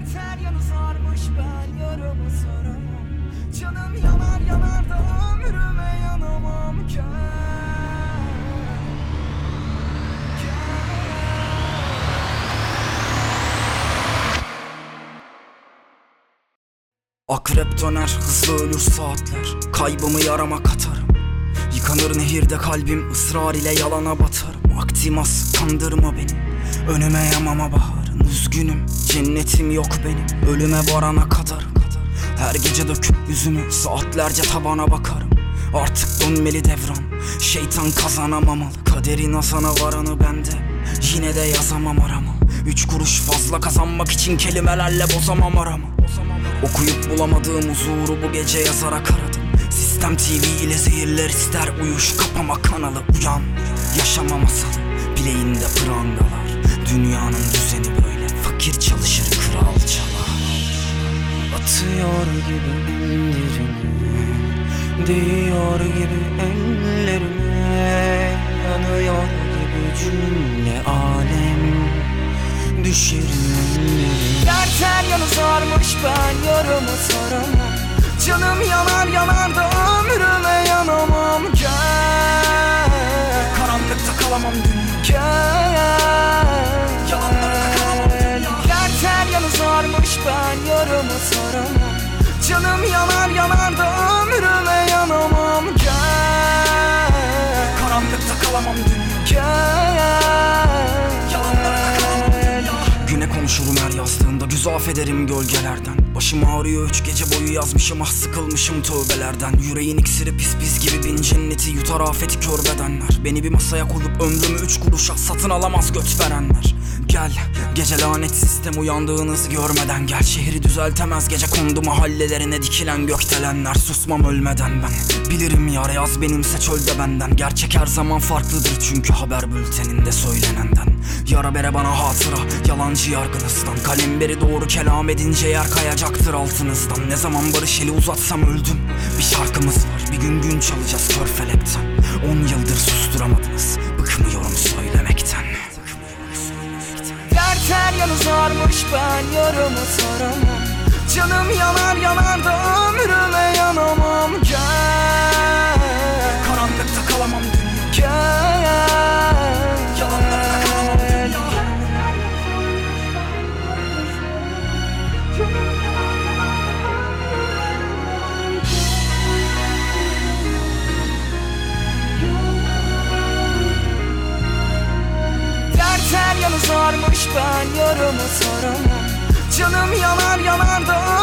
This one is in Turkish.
Dert her yanı sarmış ben yaramı saramam Canım yanar yanar da ömrüme yanamam. Gel Akrep döner hızlı ölür saatler. Kaybımı yarama katarım. Yıkanır nehirde kalbim ısrar ile yalana batarım. Aktimas kandırma beni. Önüme yamama baharın Üzgünüm cennetim yok benim. Ölüme varana kadar Her gece döküp yüzümü Saatlerce tabana bakarım. Artık dönmeli devran Şeytan kazanamamalı. Kaderin asana varanı bende Yine de yazamam arama. Üç kuruş fazla kazanmak için kelimelerle bozamam aramı Okuyup bulamadığım huzuru bu gece yazarak aradım Sistem TV ile zehirler ister uyuş kapama kanalı uyan. Yaşama masalı bileğinde prangalar Dünyanın düzeni böyle. Fakir çalışır kral çalar. Atıyor gibi ellerimi Değiyor gibi ellerime Yanıyor gibi cümle alem. Düşerim ellerime. Dert her yanı sarmış ben yaramı saramam Canım yanar yanar Canım yanar yanar da ömrüme yanamam. Gel. Karanlıkta kalamam. Dünya Gel Konuşurum her yazdığımda Güz affederim gölgelerden. Başım ağrıyor üç gece boyu yazmışım Ah sıkılmışım tövbelerden. Yüreğin iksiri pis pis gibi bin cenneti Yutar afeti kör bedenler. Beni bir masaya koyup ömrümü üç kuruşa Satın alamaz göt verenler. Gel gece lanet sistem uyandığınızı görmeden Gel. Şehri düzeltemez gece kondu mahallelerine dikilen gökdelenler. Susmam ölmeden ben. Bilirim yar yaz benimse çölde benden. Gerçek her zaman farklıdır çünkü haber bülteninde söylenenden Yara bere bana hatıra yalancı yargınızdan. Kalemberi doğru kelam edince yer kayacaktır altınızdan. Ne zaman barış eli uzatsam öldüm. Bir şarkımız var bir gün gün çalacağız kör felekten On yıldır susturamadınız. Bıkmıyorum söylemekten. Dert her yanı sarmış ben yaramı saramam. Canım yanar yanar da Sarmış ben yaramı saramam Canım yanar yanar da